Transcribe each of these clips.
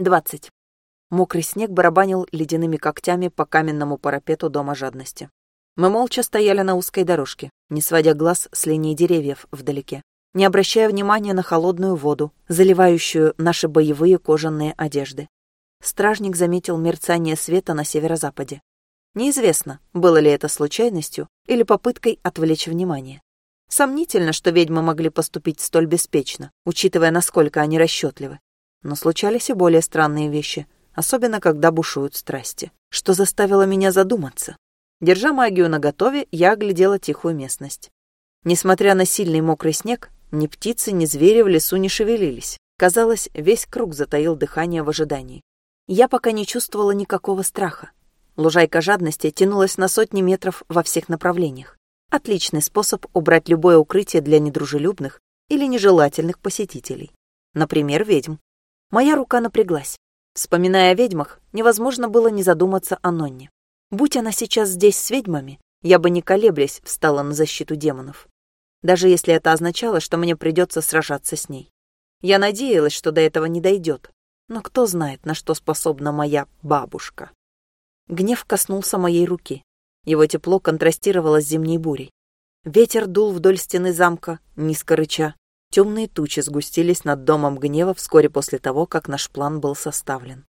20. Мокрый снег барабанил ледяными когтями по каменному парапету дома жадности. Мы молча стояли на узкой дорожке, не сводя глаз с линии деревьев вдалеке, не обращая внимания на холодную воду, заливающую наши боевые кожаные одежды. Стражник заметил мерцание света на северо-западе. Неизвестно, было ли это случайностью или попыткой отвлечь внимание. Сомнительно, что ведьмы могли поступить столь беспечно, учитывая, насколько они расчетливы. Но случались и более странные вещи, особенно когда бушуют страсти, что заставило меня задуматься. Держа магию наготове, я оглядела тихую местность. Несмотря на сильный мокрый снег, ни птицы, ни звери в лесу не шевелились. Казалось, весь круг затаил дыхание в ожидании. Я пока не чувствовала никакого страха. Лужайка жадности тянулась на сотни метров во всех направлениях. Отличный способ убрать любое укрытие для недружелюбных или нежелательных посетителей. Например, ведьм. Моя рука напряглась. Вспоминая о ведьмах, невозможно было не задуматься о Нонне. Будь она сейчас здесь с ведьмами, я бы не колеблясь встала на защиту демонов. Даже если это означало, что мне придется сражаться с ней. Я надеялась, что до этого не дойдет. Но кто знает, на что способна моя бабушка. Гнев коснулся моей руки. Его тепло контрастировало с зимней бурей. Ветер дул вдоль стены замка, низко рыча, Темные тучи сгустились над домом гнева вскоре после того, как наш план был составлен.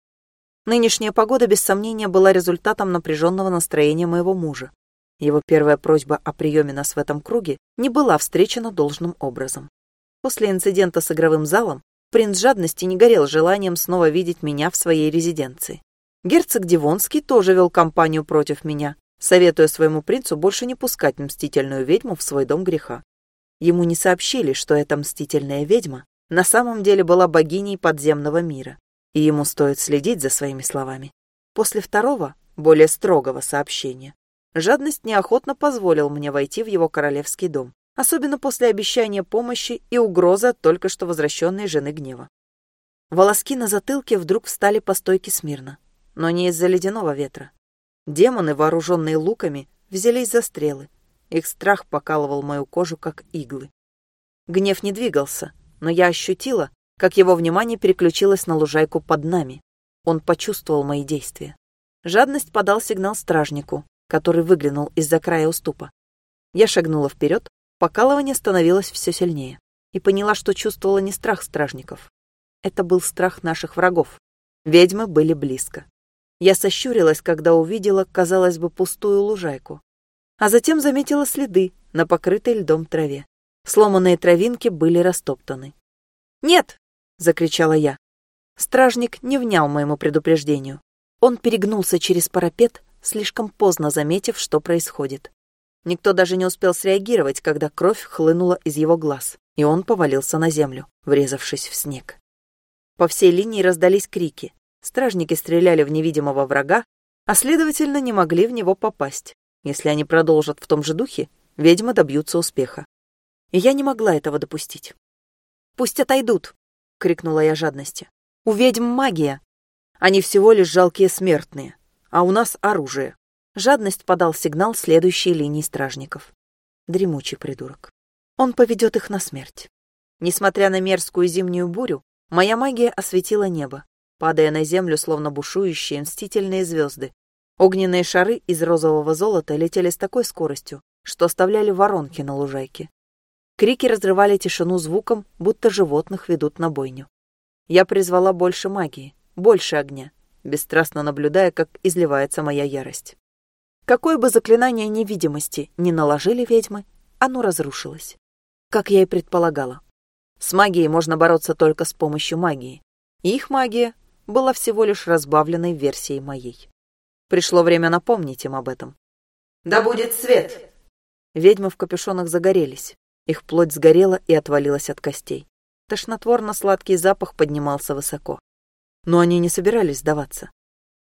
Нынешняя погода, без сомнения, была результатом напряженного настроения моего мужа. Его первая просьба о приеме нас в этом круге не была встречена должным образом. После инцидента с игровым залом принц жадности не горел желанием снова видеть меня в своей резиденции. Герцог Дивонский тоже вел кампанию против меня, советуя своему принцу больше не пускать мстительную ведьму в свой дом греха. Ему не сообщили, что эта мстительная ведьма на самом деле была богиней подземного мира, и ему стоит следить за своими словами. После второго, более строгого сообщения, жадность неохотно позволил мне войти в его королевский дом, особенно после обещания помощи и угрозы от только что возвращенной жены гнева. Волоски на затылке вдруг встали по стойке смирно, но не из-за ледяного ветра. Демоны, вооруженные луками, взялись за стрелы, их страх покалывал мою кожу, как иглы. Гнев не двигался, но я ощутила, как его внимание переключилось на лужайку под нами. Он почувствовал мои действия. Жадность подал сигнал стражнику, который выглянул из-за края уступа. Я шагнула вперед, покалывание становилось все сильнее, и поняла, что чувствовала не страх стражников. Это был страх наших врагов. Ведьмы были близко. Я сощурилась, когда увидела, казалось бы, пустую лужайку а затем заметила следы на покрытой льдом траве. Сломанные травинки были растоптаны. «Нет!» — закричала я. Стражник не внял моему предупреждению. Он перегнулся через парапет, слишком поздно заметив, что происходит. Никто даже не успел среагировать, когда кровь хлынула из его глаз, и он повалился на землю, врезавшись в снег. По всей линии раздались крики. Стражники стреляли в невидимого врага, а следовательно не могли в него попасть. Если они продолжат в том же духе, ведьмы добьются успеха. И я не могла этого допустить. «Пусть отойдут!» — крикнула я жадности. «У ведьм магия! Они всего лишь жалкие смертные, а у нас оружие!» Жадность подал сигнал следующей линии стражников. Дремучий придурок. Он поведет их на смерть. Несмотря на мерзкую зимнюю бурю, моя магия осветила небо, падая на землю, словно бушующие мстительные звезды, Огненные шары из розового золота летели с такой скоростью, что оставляли воронки на лужайке. Крики разрывали тишину звуком, будто животных ведут на бойню. Я призвала больше магии, больше огня, бесстрастно наблюдая, как изливается моя ярость. Какое бы заклинание невидимости ни наложили ведьмы, оно разрушилось. Как я и предполагала. С магией можно бороться только с помощью магии. Их магия была всего лишь разбавленной версией моей. Пришло время напомнить им об этом. «Да будет свет!» Ведьмы в капюшонах загорелись. Их плоть сгорела и отвалилась от костей. Тошнотворно-сладкий запах поднимался высоко. Но они не собирались сдаваться.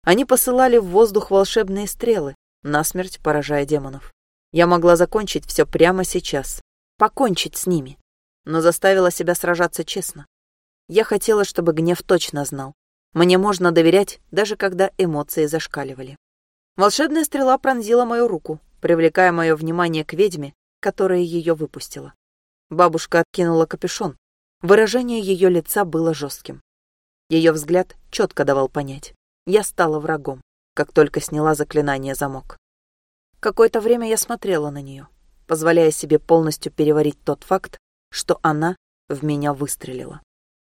Они посылали в воздух волшебные стрелы, насмерть поражая демонов. Я могла закончить все прямо сейчас, покончить с ними, но заставила себя сражаться честно. Я хотела, чтобы гнев точно знал. Мне можно доверять, даже когда эмоции зашкаливали. Волшебная стрела пронзила мою руку, привлекая мое внимание к ведьме, которая ее выпустила. Бабушка откинула капюшон. Выражение ее лица было жестким. Ее взгляд четко давал понять. Я стала врагом, как только сняла заклинание замок. Какое-то время я смотрела на нее, позволяя себе полностью переварить тот факт, что она в меня выстрелила.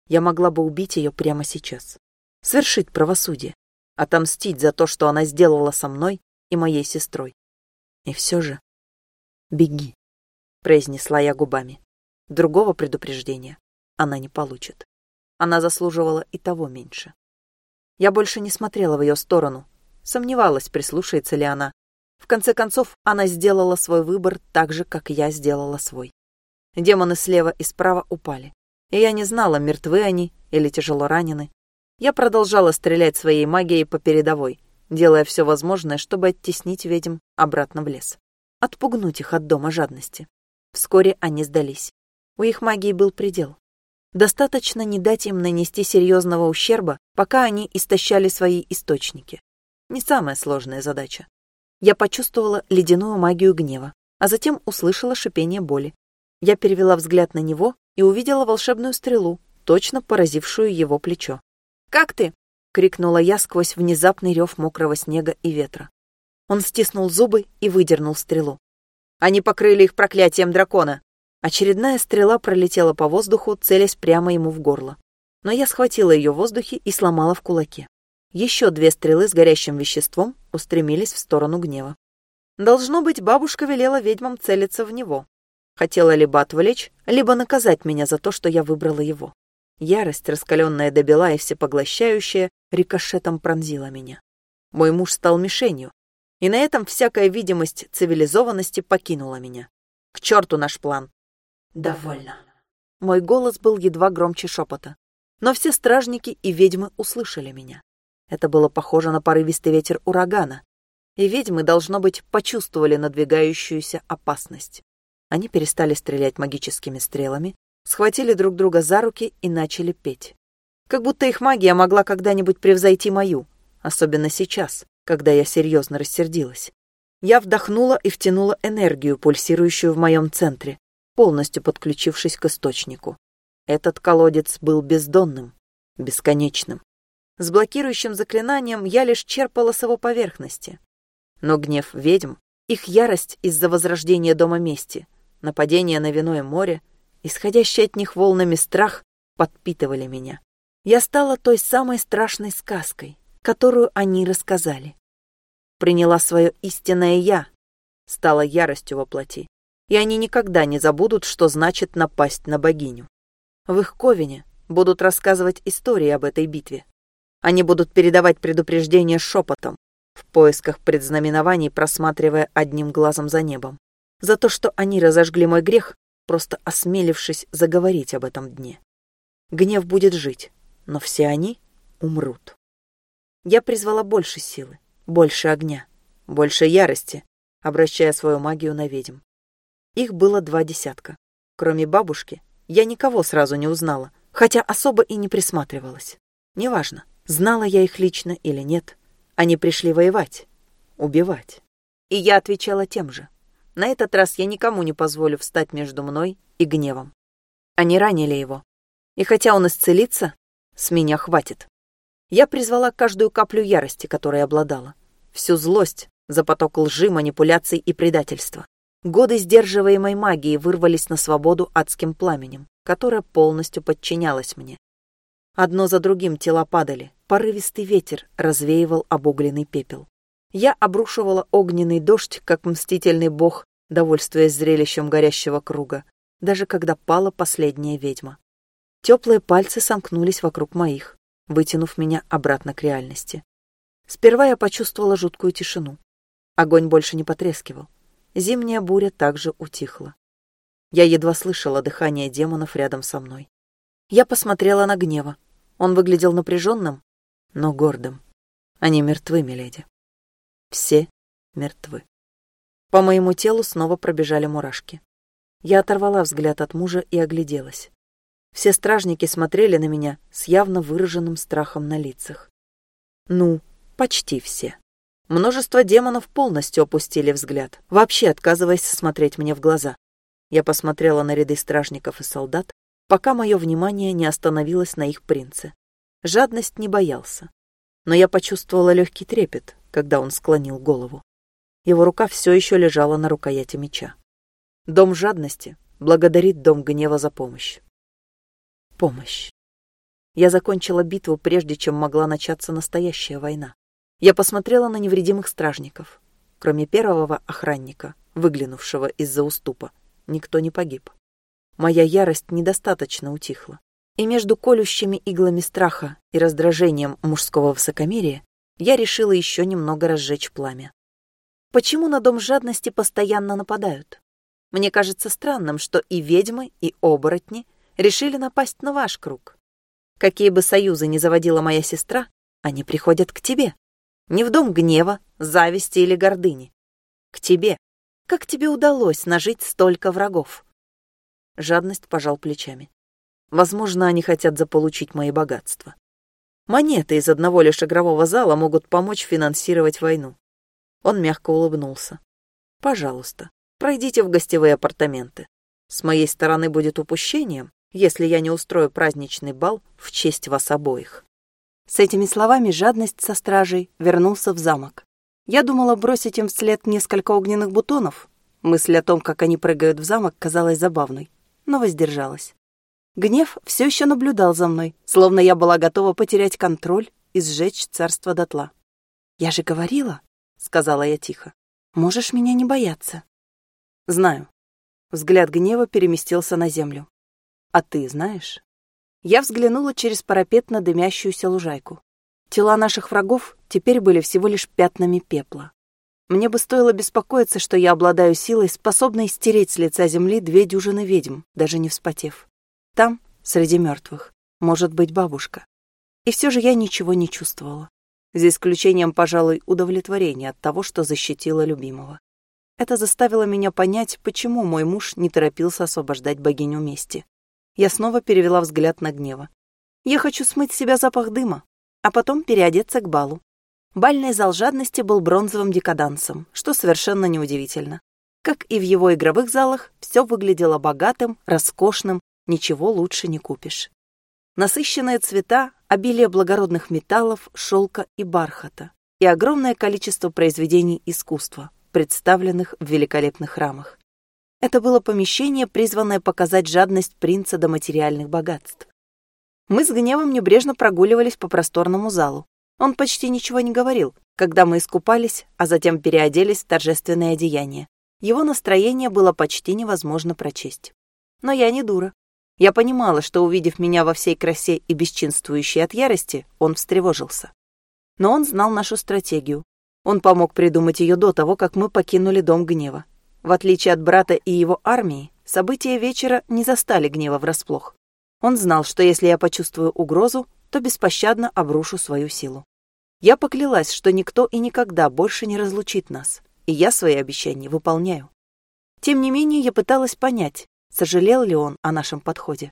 Я могла бы убить ее прямо сейчас. Свершить правосудие. Отомстить за то, что она сделала со мной и моей сестрой. И все же... «Беги», — произнесла я губами. Другого предупреждения она не получит. Она заслуживала и того меньше. Я больше не смотрела в ее сторону, сомневалась, прислушается ли она. В конце концов, она сделала свой выбор так же, как я сделала свой. Демоны слева и справа упали, и я не знала, мертвы они или тяжело ранены. Я продолжала стрелять своей магией по передовой, делая все возможное, чтобы оттеснить ведьм обратно в лес. Отпугнуть их от дома жадности. Вскоре они сдались. У их магии был предел. Достаточно не дать им нанести серьезного ущерба, пока они истощали свои источники. Не самая сложная задача. Я почувствовала ледяную магию гнева, а затем услышала шипение боли. Я перевела взгляд на него и увидела волшебную стрелу, точно поразившую его плечо. «Как ты?» — крикнула я сквозь внезапный рев мокрого снега и ветра. Он стиснул зубы и выдернул стрелу. «Они покрыли их проклятием дракона!» Очередная стрела пролетела по воздуху, целясь прямо ему в горло. Но я схватила ее в воздухе и сломала в кулаке. Еще две стрелы с горящим веществом устремились в сторону гнева. Должно быть, бабушка велела ведьмам целиться в него. Хотела либо отвлечь, либо наказать меня за то, что я выбрала его. Ярость, раскаленная до бела и всепоглощающая, рикошетом пронзила меня. Мой муж стал мишенью, и на этом всякая видимость цивилизованности покинула меня. К черту наш план. Довольно. Мой голос был едва громче шепота. Но все стражники и ведьмы услышали меня. Это было похоже на порывистый ветер урагана. И ведьмы, должно быть, почувствовали надвигающуюся опасность. Они перестали стрелять магическими стрелами, схватили друг друга за руки и начали петь. Как будто их магия могла когда-нибудь превзойти мою, особенно сейчас, когда я серьезно рассердилась. Я вдохнула и втянула энергию, пульсирующую в моем центре, полностью подключившись к источнику. Этот колодец был бездонным, бесконечным. С блокирующим заклинанием я лишь черпала с его поверхности. Но гнев ведьм, их ярость из-за возрождения Дома Мести, нападение на виное море, исходящий от них волнами страх подпитывали меня. Я стала той самой страшной сказкой, которую они рассказали. Приняла свое истинное «я», стала яростью во плоти и они никогда не забудут, что значит напасть на богиню. В их ковине будут рассказывать истории об этой битве. Они будут передавать предупреждения шепотом, в поисках предзнаменований просматривая одним глазом за небом. За то, что они разожгли мой грех, просто осмелившись заговорить об этом дне. Гнев будет жить, но все они умрут. Я призвала больше силы, больше огня, больше ярости, обращая свою магию на ведьм. Их было два десятка. Кроме бабушки, я никого сразу не узнала, хотя особо и не присматривалась. Неважно, знала я их лично или нет. Они пришли воевать, убивать. И я отвечала тем же. На этот раз я никому не позволю встать между мной и гневом. Они ранили его. И хотя он исцелится, с меня хватит. Я призвала каждую каплю ярости, которой обладала. Всю злость за поток лжи, манипуляций и предательства. Годы сдерживаемой магии вырвались на свободу адским пламенем, которое полностью подчинялось мне. Одно за другим тела падали, порывистый ветер развеивал обугленный пепел. Я обрушивала огненный дождь, как мстительный бог, довольствуясь зрелищем горящего круга, даже когда пала последняя ведьма. Теплые пальцы сомкнулись вокруг моих, вытянув меня обратно к реальности. Сперва я почувствовала жуткую тишину. Огонь больше не потрескивал. Зимняя буря также утихла. Я едва слышала дыхание демонов рядом со мной. Я посмотрела на гнева. Он выглядел напряженным, но гордым. Они мертвы, миледи. Все мертвы. По моему телу снова пробежали мурашки. Я оторвала взгляд от мужа и огляделась. Все стражники смотрели на меня с явно выраженным страхом на лицах. Ну, почти все. Множество демонов полностью опустили взгляд, вообще отказываясь смотреть мне в глаза. Я посмотрела на ряды стражников и солдат, пока мое внимание не остановилось на их принце. Жадность не боялся. Но я почувствовала легкий трепет, когда он склонил голову. Его рука все еще лежала на рукояти меча. Дом жадности благодарит дом гнева за помощь. Помощь. Я закончила битву, прежде чем могла начаться настоящая война. Я посмотрела на невредимых стражников. Кроме первого охранника, выглянувшего из-за уступа, никто не погиб. Моя ярость недостаточно утихла. И между колющими иглами страха и раздражением мужского высокомерия я решила еще немного разжечь пламя. Почему на дом жадности постоянно нападают? Мне кажется странным, что и ведьмы, и оборотни решили напасть на ваш круг. Какие бы союзы ни заводила моя сестра, они приходят к тебе. Не в дом гнева, зависти или гордыни. К тебе. Как тебе удалось нажить столько врагов? Жадность пожал плечами. Возможно, они хотят заполучить мои богатства. Монеты из одного лишь игрового зала могут помочь финансировать войну. Он мягко улыбнулся. Пожалуйста, пройдите в гостевые апартаменты. С моей стороны будет упущением, если я не устрою праздничный бал в честь вас обоих. С этими словами жадность со стражей вернулся в замок. Я думала бросить им вслед несколько огненных бутонов. Мысль о том, как они прыгают в замок, казалась забавной, но воздержалась. Гнев все еще наблюдал за мной, словно я была готова потерять контроль и сжечь царство дотла. «Я же говорила», — сказала я тихо, — «можешь меня не бояться». «Знаю». Взгляд гнева переместился на землю. «А ты знаешь?» Я взглянула через парапет на дымящуюся лужайку. Тела наших врагов теперь были всего лишь пятнами пепла. Мне бы стоило беспокоиться, что я обладаю силой, способной стереть с лица земли две дюжины ведьм, даже не вспотев. Там, среди мертвых, может быть бабушка. И все же я ничего не чувствовала. За исключением, пожалуй, удовлетворения от того, что защитила любимого. Это заставило меня понять, почему мой муж не торопился освобождать богиню мести. Я снова перевела взгляд на гнева. Я хочу смыть с себя запах дыма, а потом переодеться к балу. Бальный зал жадности был бронзовым декадансом, что совершенно неудивительно. Как и в его игровых залах, все выглядело богатым, роскошным ничего лучше не купишь. Насыщенные цвета, обилие благородных металлов, шелка и бархата и огромное количество произведений искусства, представленных в великолепных рамах. Это было помещение, призванное показать жадность принца до материальных богатств. Мы с гневом небрежно прогуливались по просторному залу. Он почти ничего не говорил, когда мы искупались, а затем переоделись в торжественное одеяние. Его настроение было почти невозможно прочесть. Но я не дура. Я понимала, что, увидев меня во всей красе и бесчинствующей от ярости, он встревожился. Но он знал нашу стратегию. Он помог придумать ее до того, как мы покинули Дом Гнева. В отличие от брата и его армии, события вечера не застали Гнева врасплох. Он знал, что если я почувствую угрозу, то беспощадно обрушу свою силу. Я поклялась, что никто и никогда больше не разлучит нас, и я свои обещания выполняю. Тем не менее, я пыталась понять, Сожалел ли он о нашем подходе?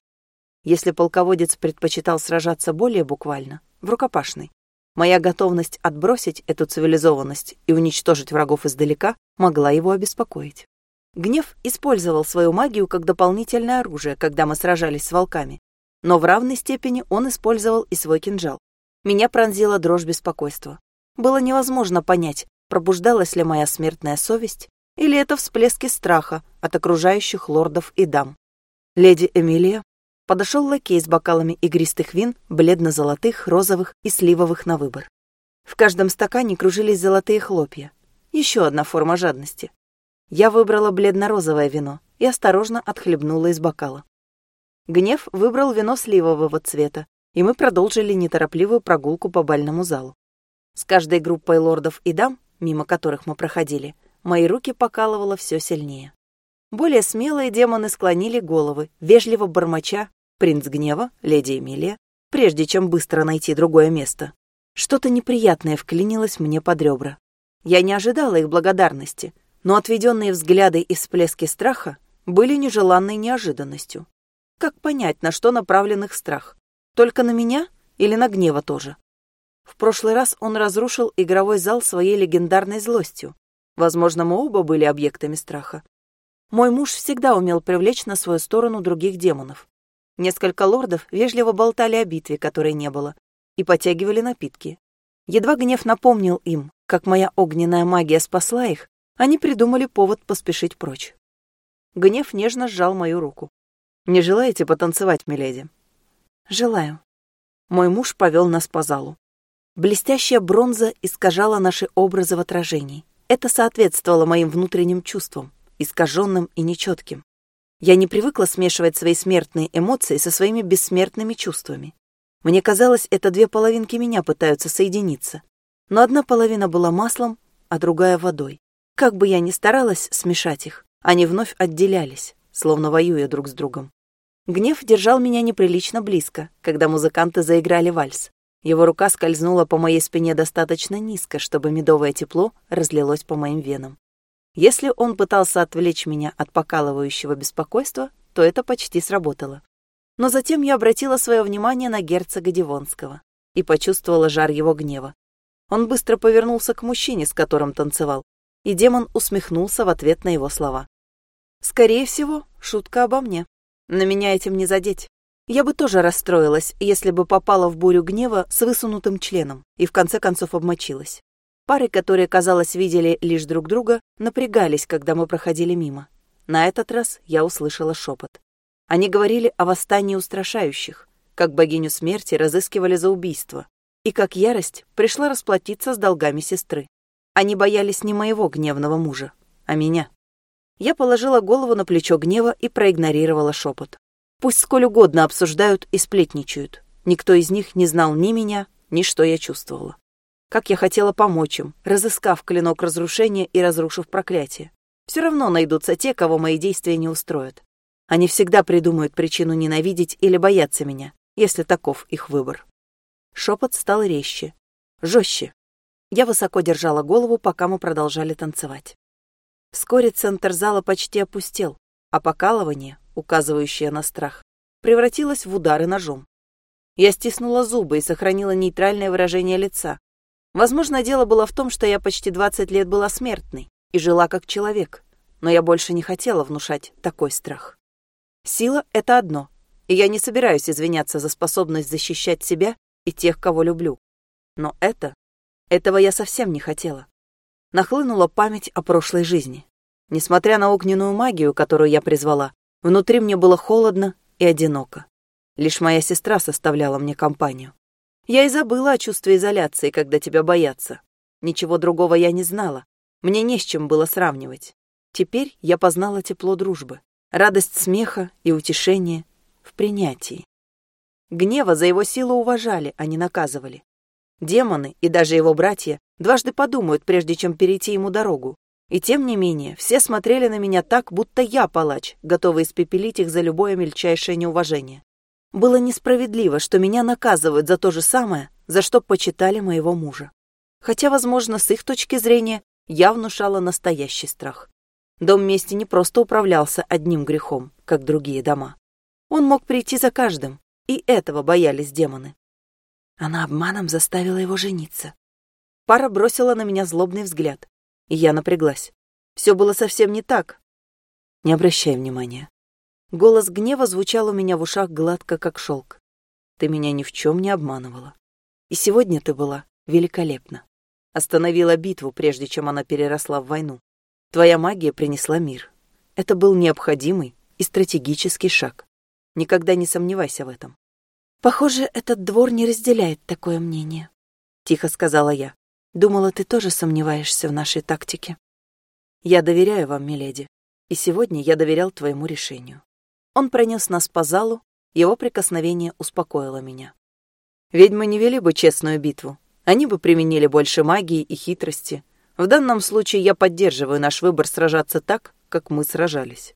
Если полководец предпочитал сражаться более буквально, в рукопашной, моя готовность отбросить эту цивилизованность и уничтожить врагов издалека могла его обеспокоить. Гнев использовал свою магию как дополнительное оружие, когда мы сражались с волками, но в равной степени он использовал и свой кинжал. Меня пронзила дрожь беспокойства. Было невозможно понять, пробуждалась ли моя смертная совесть или это всплески страха от окружающих лордов и дам. Леди Эмилия подошел лакей с бокалами игристых вин, бледно-золотых, розовых и сливовых на выбор. В каждом стакане кружились золотые хлопья. Еще одна форма жадности. Я выбрала бледно-розовое вино и осторожно отхлебнула из бокала. Гнев выбрал вино сливового цвета, и мы продолжили неторопливую прогулку по бальному залу. С каждой группой лордов и дам, мимо которых мы проходили, мои руки покалывало все сильнее. Более смелые демоны склонили головы, вежливо бормоча «Принц гнева, леди Эмилия», прежде чем быстро найти другое место. Что-то неприятное вклинилось мне под ребра. Я не ожидала их благодарности, но отведенные взгляды и всплески страха были нежеланной неожиданностью. Как понять, на что направлен их страх? Только на меня или на гнева тоже? В прошлый раз он разрушил игровой зал своей легендарной злостью, Возможно, мы оба были объектами страха. Мой муж всегда умел привлечь на свою сторону других демонов. Несколько лордов вежливо болтали о битве, которой не было, и потягивали напитки. Едва гнев напомнил им, как моя огненная магия спасла их, они придумали повод поспешить прочь. Гнев нежно сжал мою руку. «Не желаете потанцевать, миледи?» «Желаю». Мой муж повел нас по залу. Блестящая бронза искажала наши образы в отражении. Это соответствовало моим внутренним чувствам, искаженным и нечетким. Я не привыкла смешивать свои смертные эмоции со своими бессмертными чувствами. Мне казалось, это две половинки меня пытаются соединиться. Но одна половина была маслом, а другая — водой. Как бы я ни старалась смешать их, они вновь отделялись, словно воюя друг с другом. Гнев держал меня неприлично близко, когда музыканты заиграли вальс. Его рука скользнула по моей спине достаточно низко, чтобы медовое тепло разлилось по моим венам. Если он пытался отвлечь меня от покалывающего беспокойства, то это почти сработало. Но затем я обратила свое внимание на герцога Дивонского и почувствовала жар его гнева. Он быстро повернулся к мужчине, с которым танцевал, и демон усмехнулся в ответ на его слова. «Скорее всего, шутка обо мне. На меня этим не задеть. Я бы тоже расстроилась, если бы попала в бурю гнева с высунутым членом и в конце концов обмочилась. Пары, которые, казалось, видели лишь друг друга, напрягались, когда мы проходили мимо. На этот раз я услышала шепот. Они говорили о восстании устрашающих, как богиню смерти разыскивали за убийство, и как ярость пришла расплатиться с долгами сестры. Они боялись не моего гневного мужа, а меня. Я положила голову на плечо гнева и проигнорировала шепот. Пусть сколь угодно обсуждают и сплетничают. Никто из них не знал ни меня, ни что я чувствовала. Как я хотела помочь им, разыскав клинок разрушения и разрушив проклятие. Все равно найдутся те, кого мои действия не устроят. Они всегда придумают причину ненавидеть или бояться меня, если таков их выбор. Шепот стал резче, жестче. Я высоко держала голову, пока мы продолжали танцевать. Вскоре центр зала почти опустел, а покалывание, указывающее на страх, превратилось в удары ножом. Я стиснула зубы и сохранила нейтральное выражение лица. Возможно, дело было в том, что я почти 20 лет была смертной и жила как человек, но я больше не хотела внушать такой страх. Сила — это одно, и я не собираюсь извиняться за способность защищать себя и тех, кого люблю. Но это... Этого я совсем не хотела нахлынула память о прошлой жизни. Несмотря на огненную магию, которую я призвала, внутри мне было холодно и одиноко. Лишь моя сестра составляла мне компанию. Я и забыла о чувстве изоляции, когда тебя боятся. Ничего другого я не знала. Мне не с чем было сравнивать. Теперь я познала тепло дружбы, радость смеха и утешение в принятии. Гнева за его силу уважали, а не наказывали. Демоны и даже его братья дважды подумают, прежде чем перейти ему дорогу. И тем не менее, все смотрели на меня так, будто я палач, готовый испепелить их за любое мельчайшее неуважение. Было несправедливо, что меня наказывают за то же самое, за что почитали моего мужа. Хотя, возможно, с их точки зрения, я внушала настоящий страх. Дом мести не просто управлялся одним грехом, как другие дома. Он мог прийти за каждым, и этого боялись демоны. Она обманом заставила его жениться. Пара бросила на меня злобный взгляд, я напряглась. Все было совсем не так. Не обращай внимания. Голос гнева звучал у меня в ушах гладко, как шелк. Ты меня ни в чем не обманывала. И сегодня ты была великолепна. Остановила битву, прежде чем она переросла в войну. Твоя магия принесла мир. Это был необходимый и стратегический шаг. Никогда не сомневайся в этом. «Похоже, этот двор не разделяет такое мнение», — тихо сказала я. «Думала, ты тоже сомневаешься в нашей тактике». «Я доверяю вам, миледи, и сегодня я доверял твоему решению». Он пронес нас по залу, его прикосновение успокоило меня. Ведьмы не вели бы честную битву. Они бы применили больше магии и хитрости. В данном случае я поддерживаю наш выбор сражаться так, как мы сражались.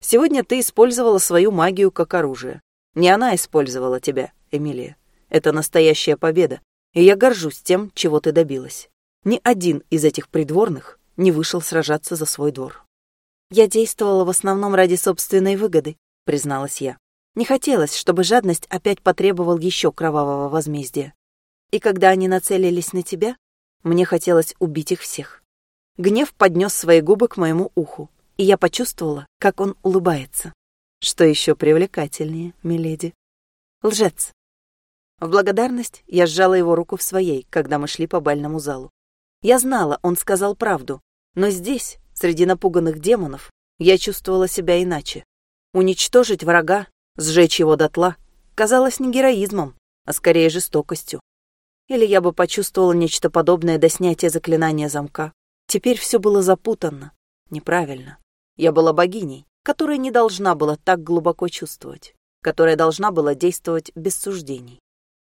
Сегодня ты использовала свою магию как оружие. Не она использовала тебя, Эмилия. Это настоящая победа, и я горжусь тем, чего ты добилась. Ни один из этих придворных не вышел сражаться за свой двор. Я действовала в основном ради собственной выгоды, призналась я. Не хотелось, чтобы жадность опять потребовал еще кровавого возмездия. И когда они нацелились на тебя, мне хотелось убить их всех. Гнев поднес свои губы к моему уху, и я почувствовала, как он улыбается. Что еще привлекательнее, миледи? Лжец. В благодарность я сжала его руку в своей, когда мы шли по бальному залу. Я знала, он сказал правду, но здесь, среди напуганных демонов, я чувствовала себя иначе. Уничтожить врага, сжечь его дотла, казалось не героизмом, а скорее жестокостью. Или я бы почувствовала нечто подобное до снятия заклинания замка. Теперь все было запутанно, неправильно. Я была богиней, которая не должна была так глубоко чувствовать, которая должна была действовать без суждений.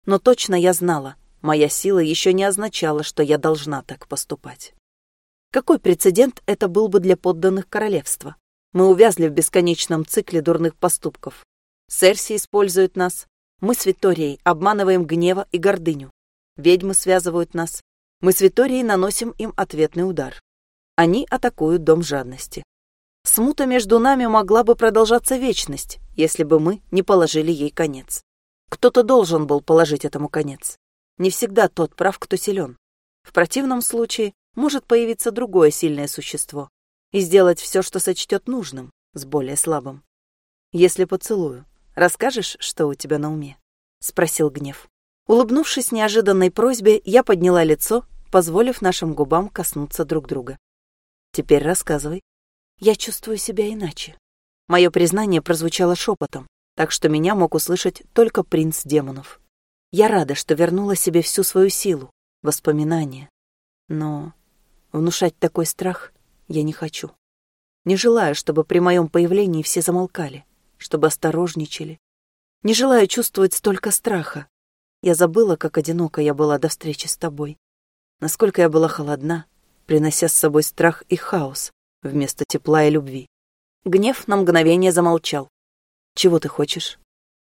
Но точно я знала, моя сила еще не означала, что я должна так поступать. Какой прецедент это был бы для подданных королевства? Мы увязли в бесконечном цикле дурных поступков. Серси использует нас, мы с Виторией обманываем гнева и гордыню. Ведьмы связывают нас, мы с Виторией наносим им ответный удар. Они атакуют дом жадности. Смута между нами могла бы продолжаться вечность, если бы мы не положили ей конец. Кто-то должен был положить этому конец. Не всегда тот прав, кто силен. В противном случае может появиться другое сильное существо и сделать все, что сочтет нужным, с более слабым. Если поцелую, расскажешь, что у тебя на уме? Спросил гнев. Улыбнувшись неожиданной просьбе, я подняла лицо, позволив нашим губам коснуться друг друга. Теперь рассказывай. Я чувствую себя иначе. Мое признание прозвучало шепотом, так что меня мог услышать только принц демонов. Я рада, что вернула себе всю свою силу, воспоминания. Но внушать такой страх я не хочу. Не желаю, чтобы при моем появлении все замолкали, чтобы осторожничали. Не желаю чувствовать столько страха. Я забыла, как одиноко я была до встречи с тобой. Насколько я была холодна, принося с собой страх и хаос вместо тепла и любви. Гнев на мгновение замолчал. «Чего ты хочешь?»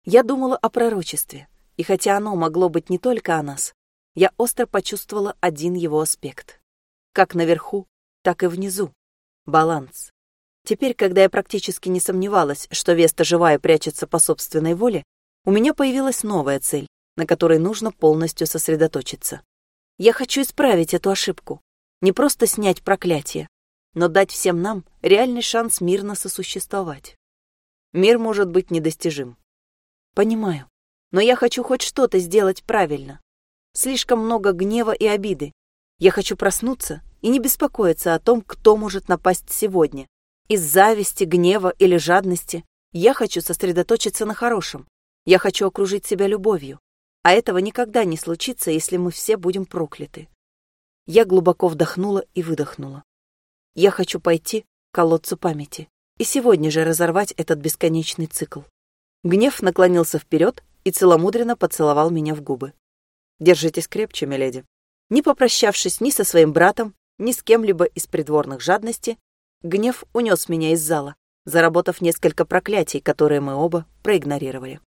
Я думала о пророчестве, и хотя оно могло быть не только о нас, я остро почувствовала один его аспект. Как наверху, так и внизу. Баланс. Теперь, когда я практически не сомневалась, что Веста живая прячется по собственной воле, у меня появилась новая цель, на которой нужно полностью сосредоточиться. Я хочу исправить эту ошибку. Не просто снять проклятие, но дать всем нам реальный шанс мирно сосуществовать. Мир может быть недостижим. Понимаю. Но я хочу хоть что-то сделать правильно. Слишком много гнева и обиды. Я хочу проснуться и не беспокоиться о том, кто может напасть сегодня. Из зависти, гнева или жадности я хочу сосредоточиться на хорошем. Я хочу окружить себя любовью. А этого никогда не случится, если мы все будем прокляты. Я глубоко вдохнула и выдохнула. Я хочу пойти к колодцу памяти и сегодня же разорвать этот бесконечный цикл. Гнев наклонился вперед и целомудренно поцеловал меня в губы. «Держитесь крепче, миледи». Не попрощавшись ни со своим братом, ни с кем-либо из придворных жадности, гнев унес меня из зала, заработав несколько проклятий, которые мы оба проигнорировали.